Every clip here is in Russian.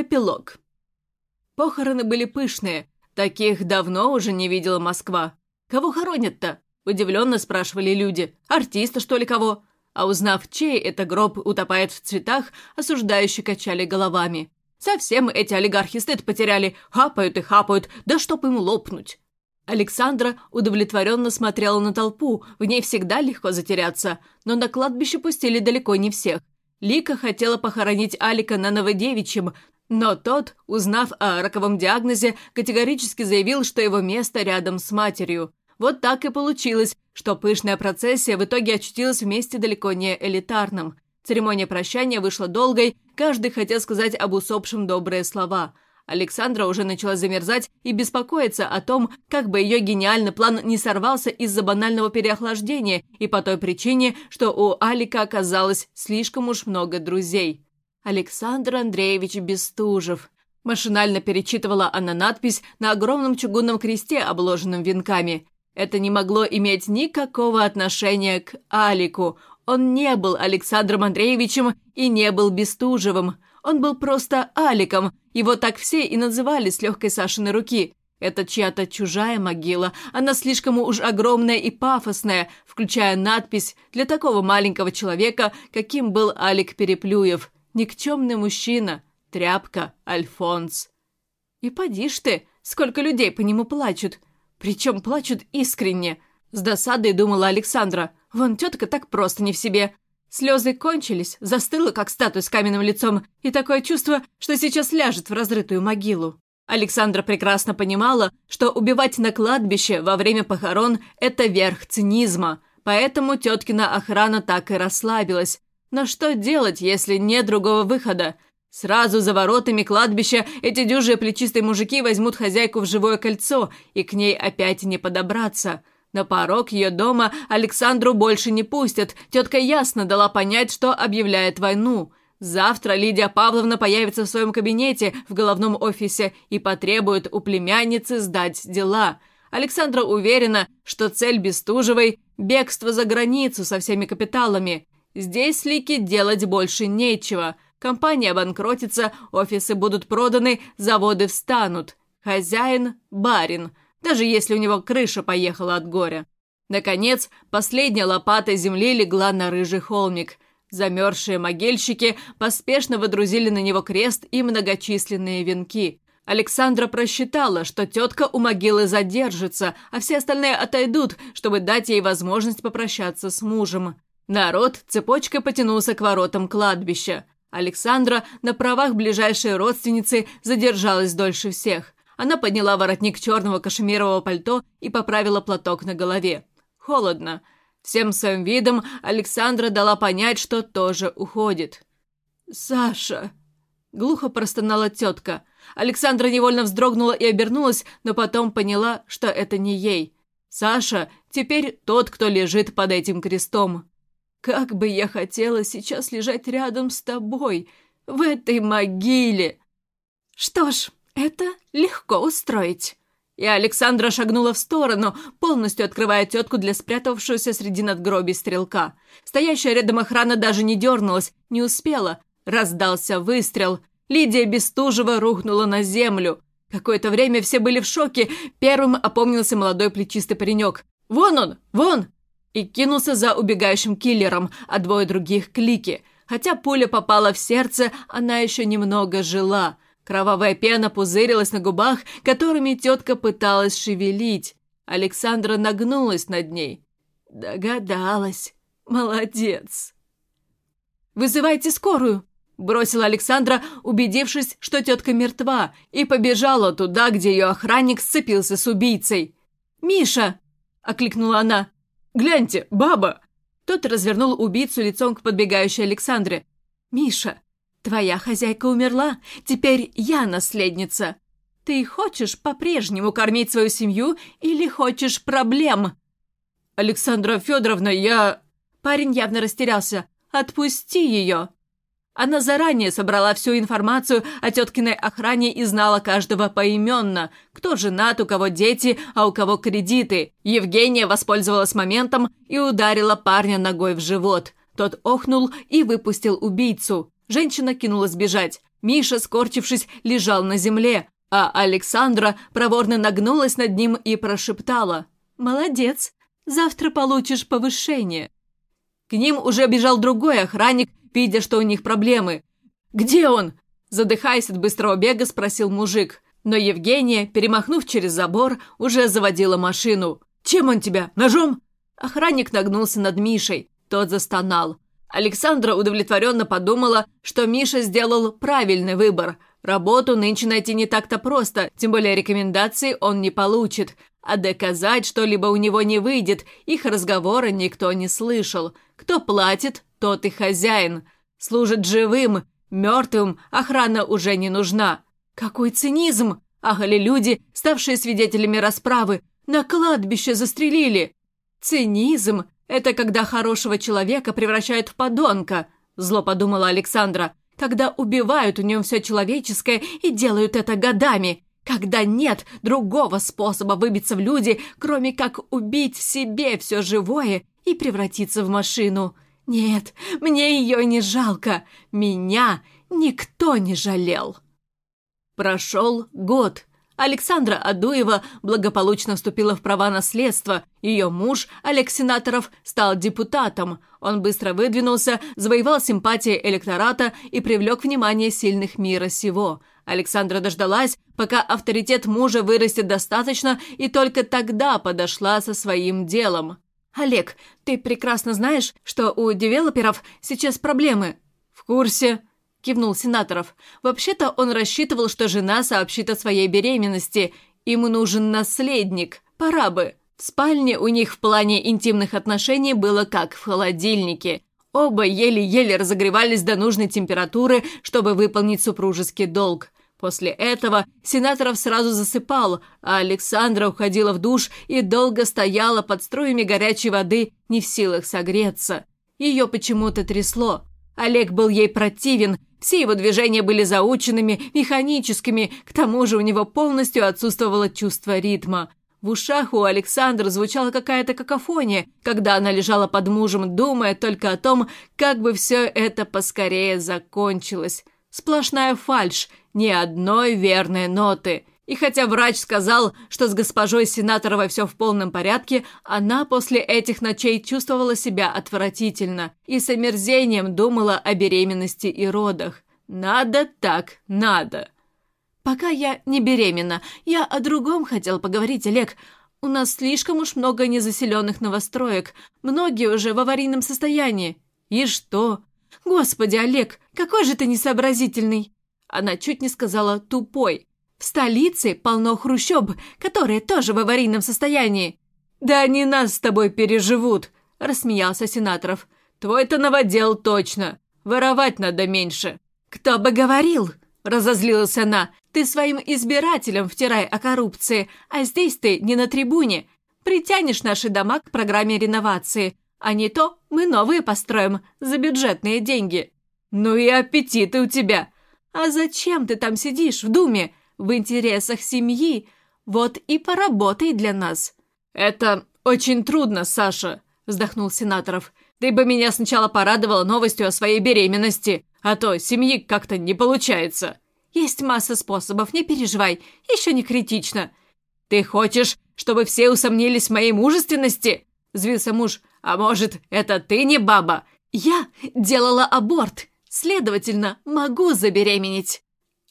Эпилог. Похороны были пышные. Таких давно уже не видела Москва. «Кого хоронят-то?» – удивленно спрашивали люди. «Артиста, что ли, кого?» А узнав, чей это гроб утопает в цветах, осуждающие качали головами. Совсем эти олигархи стыд потеряли, хапают и хапают, да чтоб им лопнуть. Александра удовлетворенно смотрела на толпу, в ней всегда легко затеряться, но на кладбище пустили далеко не всех. Лика хотела похоронить Алика на Новодевичьем, но тот, узнав о роковом диагнозе, категорически заявил, что его место рядом с матерью. Вот так и получилось, что пышная процессия в итоге очутилась в месте далеко не элитарном. Церемония прощания вышла долгой, каждый хотел сказать об усопшем добрые слова – Александра уже начала замерзать и беспокоиться о том, как бы ее гениальный план не сорвался из-за банального переохлаждения и по той причине, что у Алика оказалось слишком уж много друзей. Александр Андреевич Бестужев. Машинально перечитывала она надпись на огромном чугунном кресте, обложенном венками. Это не могло иметь никакого отношения к Алику. Он не был Александром Андреевичем и не был Бестужевым. Он был просто Аликом, его так все и называли с легкой Сашиной руки. Это чья-то чужая могила, она слишком уж огромная и пафосная, включая надпись для такого маленького человека, каким был Алик Переплюев. Никчемный мужчина, тряпка, Альфонс. И поди ж ты, сколько людей по нему плачут. Причем плачут искренне. С досадой думала Александра. Вон тетка так просто не в себе. Слезы кончились, застыла, как статуя с каменным лицом, и такое чувство, что сейчас ляжет в разрытую могилу. Александра прекрасно понимала, что убивать на кладбище во время похорон – это верх цинизма, поэтому теткина охрана так и расслабилась. Но что делать, если нет другого выхода? Сразу за воротами кладбища эти дюжие плечистые мужики возьмут хозяйку в живое кольцо, и к ней опять не подобраться – на порог ее дома Александру больше не пустят. Тетка ясно дала понять, что объявляет войну. Завтра Лидия Павловна появится в своем кабинете в головном офисе и потребует у племянницы сдать дела. Александра уверена, что цель Бестужевой – бегство за границу со всеми капиталами. Здесь Лике делать больше нечего. Компания банкротится, офисы будут проданы, заводы встанут. Хозяин – барин – даже если у него крыша поехала от горя. Наконец, последняя лопата земли легла на рыжий холмик. Замерзшие могильщики поспешно выдрузили на него крест и многочисленные венки. Александра просчитала, что тетка у могилы задержится, а все остальные отойдут, чтобы дать ей возможность попрощаться с мужем. Народ цепочкой потянулся к воротам кладбища. Александра на правах ближайшей родственницы задержалась дольше всех. Она подняла воротник черного кашемирового пальто и поправила платок на голове. Холодно. Всем своим видом Александра дала понять, что тоже уходит. «Саша!» Глухо простонала тетка. Александра невольно вздрогнула и обернулась, но потом поняла, что это не ей. Саша теперь тот, кто лежит под этим крестом. «Как бы я хотела сейчас лежать рядом с тобой, в этой могиле!» «Что ж, «Это легко устроить». И Александра шагнула в сторону, полностью открывая тетку для спрятавшегося среди надгробий стрелка. Стоящая рядом охрана даже не дернулась, не успела. Раздался выстрел. Лидия Бестужева рухнула на землю. Какое-то время все были в шоке. Первым опомнился молодой плечистый паренек. «Вон он! Вон!» И кинулся за убегающим киллером, а двое других – клики. Хотя пуля попала в сердце, она еще немного жила – Кровавая пена пузырилась на губах, которыми тетка пыталась шевелить. Александра нагнулась над ней. Догадалась. Молодец. «Вызывайте скорую!» Бросила Александра, убедившись, что тетка мертва, и побежала туда, где ее охранник сцепился с убийцей. «Миша!» – окликнула она. «Гляньте, баба!» Тот развернул убийцу лицом к подбегающей Александре. «Миша, Твоя хозяйка умерла, теперь я наследница. Ты хочешь по-прежнему кормить свою семью или хочешь проблем?» «Александра Федоровна, я...» Парень явно растерялся. «Отпусти ее!» Она заранее собрала всю информацию о теткиной охране и знала каждого поименно. Кто женат, у кого дети, а у кого кредиты. Евгения воспользовалась моментом и ударила парня ногой в живот. Тот охнул и выпустил убийцу. Женщина кинулась бежать. Миша, скорчившись, лежал на земле, а Александра проворно нагнулась над ним и прошептала. «Молодец, завтра получишь повышение». К ним уже бежал другой охранник, видя, что у них проблемы. «Где он?» Задыхаясь от быстрого бега, спросил мужик. Но Евгения, перемахнув через забор, уже заводила машину. «Чем он тебя? Ножом?» Охранник нагнулся над Мишей. Тот застонал. Александра удовлетворенно подумала, что Миша сделал правильный выбор. Работу нынче найти не так-то просто, тем более рекомендации он не получит. А доказать что-либо у него не выйдет, их разговора никто не слышал. Кто платит, тот и хозяин. Служит живым, мертвым охрана уже не нужна. Какой цинизм! Ахали люди, ставшие свидетелями расправы. На кладбище застрелили. Цинизм – это когда хорошего человека превращают в подонка, зло подумала Александра. Когда убивают в нем все человеческое и делают это годами. Когда нет другого способа выбиться в люди, кроме как убить в себе все живое и превратиться в машину. Нет, мне ее не жалко. Меня никто не жалел. Прошел год. Александра Адуева благополучно вступила в права наследства. Ее муж, Олег Сенаторов, стал депутатом. Он быстро выдвинулся, завоевал симпатии электората и привлек внимание сильных мира сего. Александра дождалась, пока авторитет мужа вырастет достаточно, и только тогда подошла со своим делом. «Олег, ты прекрасно знаешь, что у девелоперов сейчас проблемы?» «В курсе», – кивнул Сенаторов. «Вообще-то он рассчитывал, что жена сообщит о своей беременности. Ему нужен наследник. Пора бы». В спальне у них в плане интимных отношений было как в холодильнике. Оба еле-еле разогревались до нужной температуры, чтобы выполнить супружеский долг. После этого Сенаторов сразу засыпал, а Александра уходила в душ и долго стояла под струями горячей воды, не в силах согреться. Ее почему-то трясло. Олег был ей противен, все его движения были заученными, механическими, к тому же у него полностью отсутствовало чувство ритма. В ушах у Александры звучала какая-то какофония, когда она лежала под мужем, думая только о том, как бы все это поскорее закончилось. Сплошная фальшь, ни одной верной ноты. И хотя врач сказал, что с госпожой Сенаторовой все в полном порядке, она после этих ночей чувствовала себя отвратительно и с омерзением думала о беременности и родах. Надо так, надо. Пока я не беременна, я о другом хотел поговорить, Олег. У нас слишком уж много незаселенных новостроек, многие уже в аварийном состоянии. И что? Господи, Олег, какой же ты несообразительный. Она чуть не сказала «тупой». В столице полно хрущоб, которые тоже в аварийном состоянии. Да они нас с тобой переживут, рассмеялся Сенаторов. Твой-то новодел точно. Воровать надо меньше. Кто бы говорил, разозлилась она. Ты своим избирателям втирай о коррупции, а здесь ты не на трибуне. Притянешь наши дома к программе реновации, а не то мы новые построим за бюджетные деньги. Ну и аппетиты у тебя. А зачем ты там сидишь в думе? В интересах семьи. Вот и поработай для нас. Это очень трудно, Саша, вздохнул Сенаторов. Ты бы меня сначала порадовала новостью о своей беременности, а то семьи как-то не получается. Есть масса способов, не переживай, еще не критично. Ты хочешь, чтобы все усомнились в моей мужественности? Взвился муж. А может, это ты не баба? Я делала аборт, следовательно, могу забеременеть.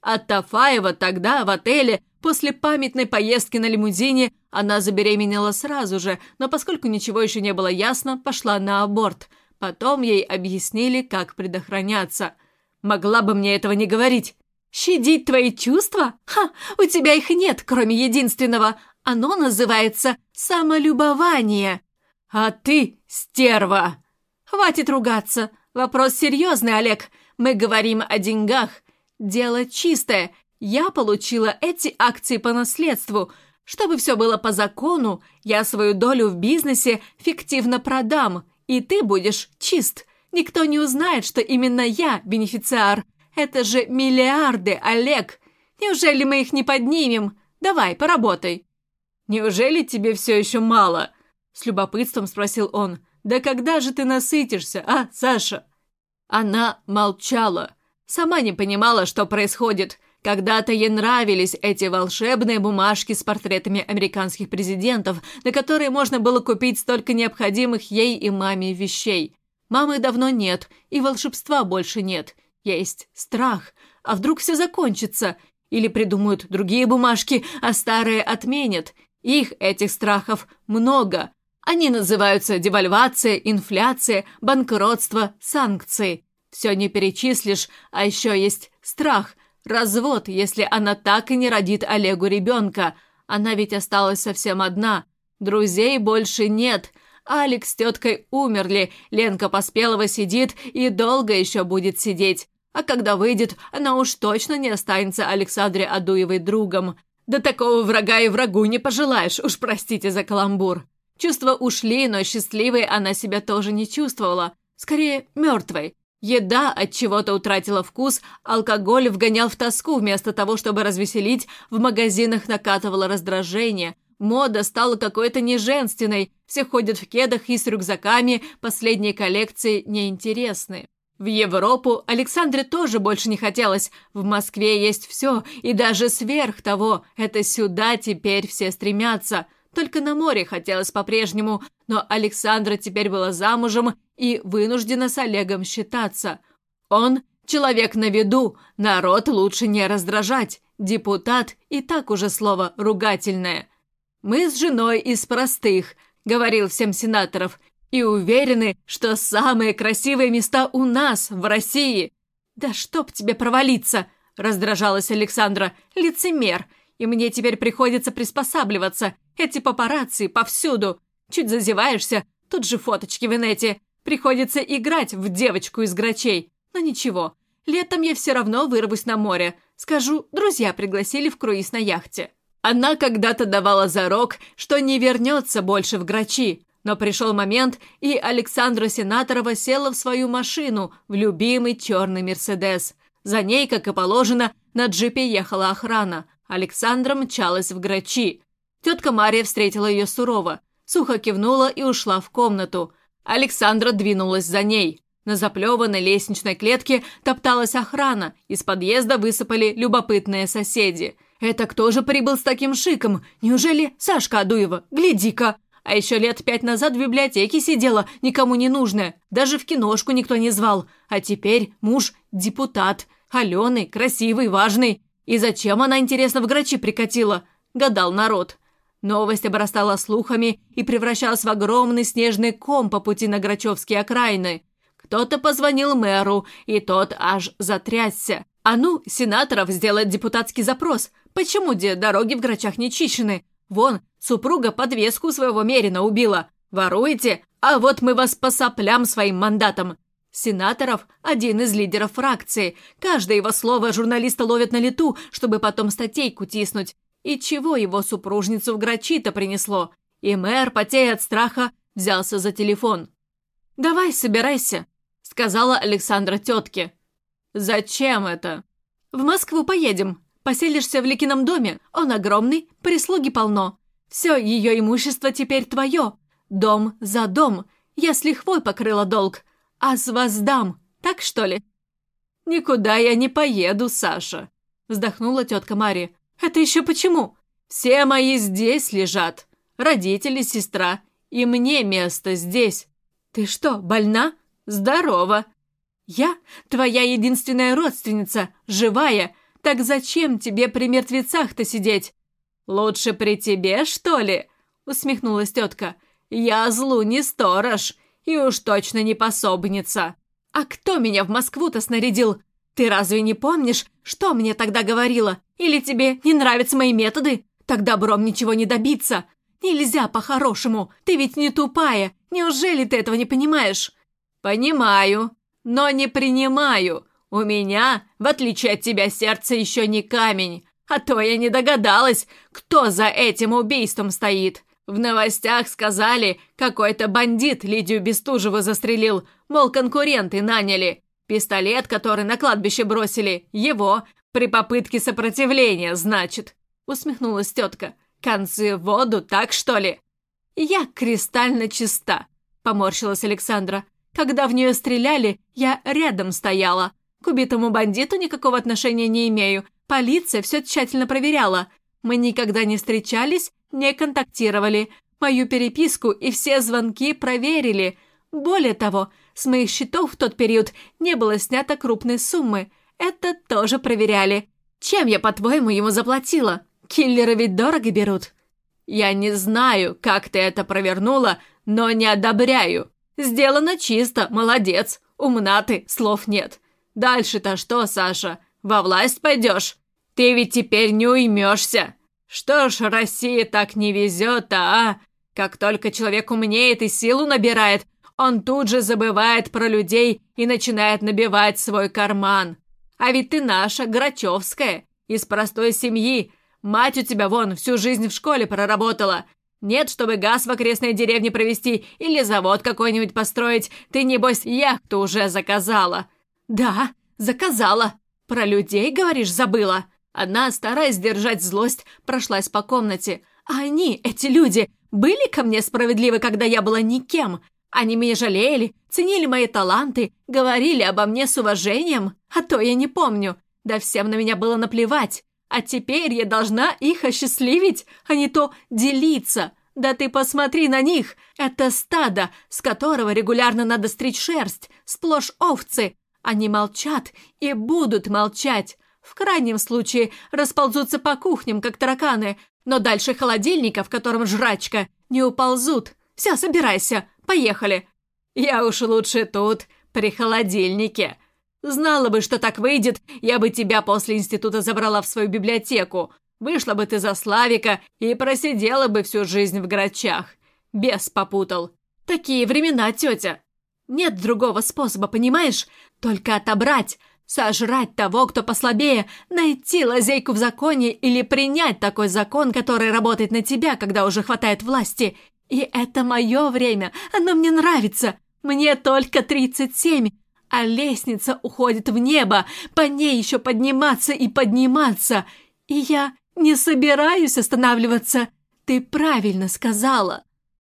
От Тафаева тогда в отеле после памятной поездки на лимузине она забеременела сразу же, но поскольку ничего еще не было ясно, пошла на аборт. Потом ей объяснили, как предохраняться. Могла бы мне этого не говорить. «Щадить твои чувства? Ха, у тебя их нет, кроме единственного. Оно называется самолюбование. А ты стерва!» «Хватит ругаться. Вопрос серьезный, Олег. Мы говорим о деньгах. Дело чистое. Я получила эти акции по наследству. Чтобы все было по закону, я свою долю в бизнесе фиктивно продам, и ты будешь чист. Никто не узнает, что именно я бенефициар. Это же миллиарды, Олег. Неужели мы их не поднимем? Давай, поработай. Неужели тебе все еще мало? С любопытством спросил он. Да когда же ты насытишься, а, Саша? Она молчала. Сама не понимала, что происходит. Когда-то ей нравились эти волшебные бумажки с портретами американских президентов, на которые можно было купить столько необходимых ей и маме вещей. Мамы давно нет, и волшебства больше нет. Есть страх. А вдруг все закончится? Или придумают другие бумажки, а старые отменят? Их, этих страхов, много. Они называются девальвация, инфляция, банкротство, санкции. Все не перечислишь, а еще есть страх – Развод, если она так и не родит Олегу ребенка. Она ведь осталась совсем одна. Друзей больше нет. Алекс с теткой умерли, Ленка Поспелова сидит и долго еще будет сидеть. А когда выйдет, она уж точно не останется Александре Адуевой другом. Да такого врага и врагу не пожелаешь, уж простите за каламбур. Чувства ушли, но счастливой она себя тоже не чувствовала. Скорее, мертвой. Еда от чего-то утратила вкус, алкоголь вгонял в тоску вместо того, чтобы развеселить, в магазинах накатывало раздражение. Мода стала какой-то неженственной, все ходят в кедах и с рюкзаками, последние коллекции неинтересны. В Европу Александре тоже больше не хотелось. В Москве есть все, и даже сверх того, это сюда теперь все стремятся. Только на море хотелось по-прежнему, но Александра теперь была замужем и вынуждена с Олегом считаться. Он человек на виду, народ лучше не раздражать, депутат и так уже слово ругательное. «Мы с женой из простых», — говорил всем сенаторов, «и уверены, что самые красивые места у нас, в России». «Да чтоб тебе провалиться!» — раздражалась Александра. «Лицемер! И мне теперь приходится приспосабливаться. Эти папарацци повсюду. Чуть зазеваешься, тут же фоточки в инете. Приходится играть в девочку из грачей. Но ничего, летом я все равно вырвусь на море. Скажу, друзья пригласили в круиз на яхте. Она когда-то давала зарок, что не вернется больше в грачи. Но пришел момент, и Александра Сенаторова села в свою машину, в любимый черный «Мерседес». За ней, как и положено, на джипе ехала охрана. Александра мчалась в грачи. Тетка Мария встретила ее сурово, сухо кивнула и ушла в комнату. Александра двинулась за ней. На заплеванной лестничной клетке топталась охрана, из подъезда высыпали любопытные соседи. «Это кто же прибыл с таким шиком? Неужели Сашка Адуева? Гляди-ка!» А еще лет пять назад в библиотеке сидела, никому не нужная. Даже в киношку никто не звал. А теперь муж – депутат. Аленый, красивый, важный. И зачем она, интересно, в грачи прикатила? Гадал народ. Новость обрастала слухами и превращалась в огромный снежный ком по пути на Грачевские окраины. Кто-то позвонил мэру, и тот аж затрясся. А ну, сенаторов сделать депутатский запрос. Почему где дороги в Грачах не чищены? Вон, супруга подвеску своего Мерина убила. Воруете? А вот мы вас по соплям своим мандатом. Сенаторов – один из лидеров фракции. Каждое его слово журналисты ловят на лету, чтобы потом статейку тиснуть. И чего его супружницу в грачи-то принесло? И мэр, потея от страха, взялся за телефон. «Давай, собирайся», — сказала Александра тетке. «Зачем это?» «В Москву поедем. Поселишься в Ликином доме. Он огромный, прислуги полно. Все ее имущество теперь твое. Дом за дом. Я с лихвой покрыла долг. А с вас дам, так что ли?» «Никуда я не поеду, Саша», — вздохнула тетка Мария. «Это еще почему? Все мои здесь лежат. Родители, сестра. И мне место здесь. Ты что, больна? Здорова. Я твоя единственная родственница, живая. Так зачем тебе при мертвецах-то сидеть? Лучше при тебе, что ли?» Усмехнулась тетка. «Я злу не сторож и уж точно не пособница. А кто меня в Москву-то снарядил? Ты разве не помнишь, что мне тогда говорила? Или тебе не нравятся мои методы? Так добром ничего не добиться. Нельзя по-хорошему. Ты ведь не тупая. Неужели ты этого не понимаешь? Понимаю, но не принимаю. У меня, в отличие от тебя, сердце еще не камень. А то я не догадалась, кто за этим убийством стоит. В новостях сказали, какой-то бандит Лидию Бестужеву застрелил, мол, конкуренты наняли. Пистолет, который на кладбище бросили, его, при попытке сопротивления, значит. Усмехнулась тетка. Концы в воду, так что ли? Я кристально чиста, поморщилась Александра. Когда в нее стреляли, я рядом стояла. К убитому бандиту никакого отношения не имею. Полиция все тщательно проверяла. Мы никогда не встречались, не контактировали. Мою переписку и все звонки проверили. Более того, с моих счетов в тот период не было снято крупной суммы. Это тоже проверяли. Чем я, по-твоему, ему заплатила? Киллеры ведь дорого берут. Я не знаю, как ты это провернула, но не одобряю. Сделано чисто, молодец. Умна ты, слов нет. Дальше-то что, Саша? Во власть пойдешь? Ты ведь теперь не уймешься. Что ж, Россия так не везет-то, а? Как только человек умнеет и силу набирает, он тут же забывает про людей и начинает набивать свой карман. А ведь ты наша, Грачевская, из простой семьи. Мать у тебя вон всю жизнь в школе проработала. Нет, чтобы газ в окрестной деревне провести или завод какой-нибудь построить. Ты, небось, яхту уже заказала. Да, заказала. Про людей, говоришь, забыла. Она, стараясь сдержать злость, прошлась по комнате. А они, эти люди, были ко мне справедливы, когда я была никем. Они меня жалели, ценили мои таланты, говорили обо мне с уважением, а то я не помню. Да всем на меня было наплевать. А теперь я должна их осчастливить, а не то делиться. Да ты посмотри на них! Это стадо, с которого регулярно надо стричь шерсть, сплошь овцы. Они молчат и будут молчать. В крайнем случае расползутся по кухням, как тараканы, но дальше холодильника, в котором жрачка, не уползут. Все, собирайся, поехали. Я уж лучше тут, при холодильнике. Знала бы, что так выйдет, я бы тебя после института забрала в свою библиотеку. Вышла бы ты за Славика и просидела бы всю жизнь в грачах. Бес попутал. Такие времена, тетя. Нет другого способа, понимаешь? Только отобрать, сожрать того, кто послабее, найти лазейку в законе или принять такой закон, который работает на тебя, когда уже хватает власти. И это мое время, оно мне нравится. Мне только тридцать семь а лестница уходит в небо, по ней еще подниматься и подниматься. И я не собираюсь останавливаться. Ты правильно сказала.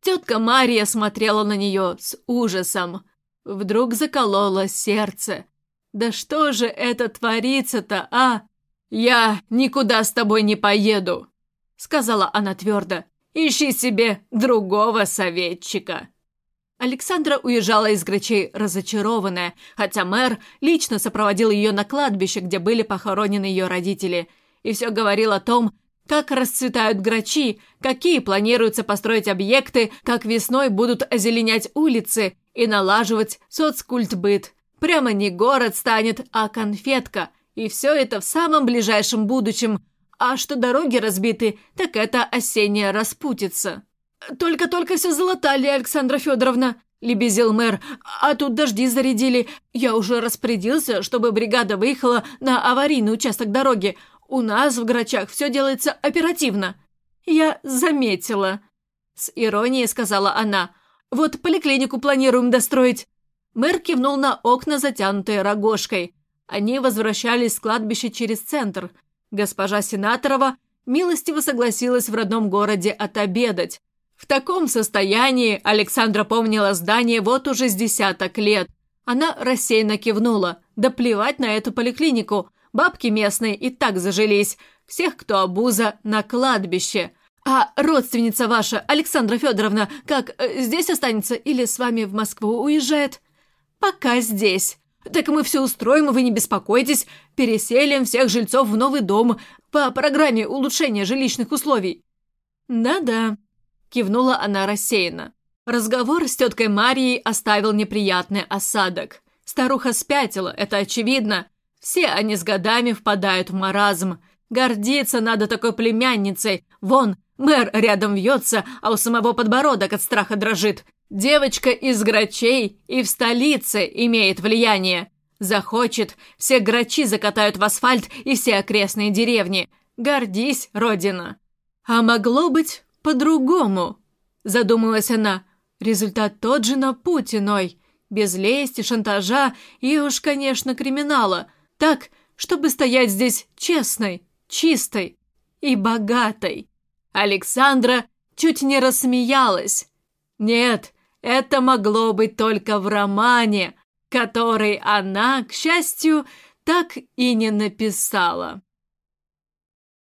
Тетка Мария смотрела на нее с ужасом. Вдруг закололо сердце. Да что же это творится-то, а? Я никуда с тобой не поеду, сказала она твердо. Ищи себе другого советчика. Александра уезжала из Грачей разочарованная, хотя мэр лично сопроводил ее на кладбище, где были похоронены ее родители, и все говорил о том, как расцветают грачи, какие планируется построить объекты, как весной будут озеленять улицы и налаживать соцкультбыт. Прямо не город станет, а конфетка. И все это в самом ближайшем будущем. А что дороги разбиты, так это осенняя распутица. «Только-только все залатали, Александра Федоровна», – лебезил мэр. «А тут дожди зарядили. Я уже распорядился, чтобы бригада выехала на аварийный участок дороги. У нас в Грачах все делается оперативно». «Я заметила», – с иронией сказала она. «Вот поликлинику планируем достроить». Мэр кивнул на окна, затянутые рогожкой. Они возвращались с кладбища через центр. Госпожа Сенаторова милостиво согласилась в родном городе отобедать. В таком состоянии Александра помнила здание вот уже с десяток лет. Она рассеянно кивнула. Да плевать на эту поликлинику. Бабки местные и так зажились. Всех, кто обуза, на кладбище. А родственница ваша, Александра Федоровна, как, э, здесь останется или с вами в Москву уезжает? Пока здесь. Так мы все устроим, вы не беспокойтесь. Переселим всех жильцов в новый дом по программе улучшения жилищных условий. Да-да, Кивнула она рассеянно. Разговор с теткой Марией оставил неприятный осадок. Старуха спятила, это очевидно. Все они с годами впадают в маразм. Гордиться надо такой племянницей. Вон, мэр рядом вьется, а у самого подбородок от страха дрожит. Девочка из грачей и в столице имеет влияние. Захочет, все грачи закатают в асфальт и все окрестные деревни. Гордись, родина. А могло быть по-другому», – задумалась она. «Результат тот же на Путиной, без лести, шантажа и уж, конечно, криминала. Так, чтобы стоять здесь честной, чистой и богатой». Александра чуть не рассмеялась. «Нет, это могло быть только в романе», который она, к счастью, так и не написала.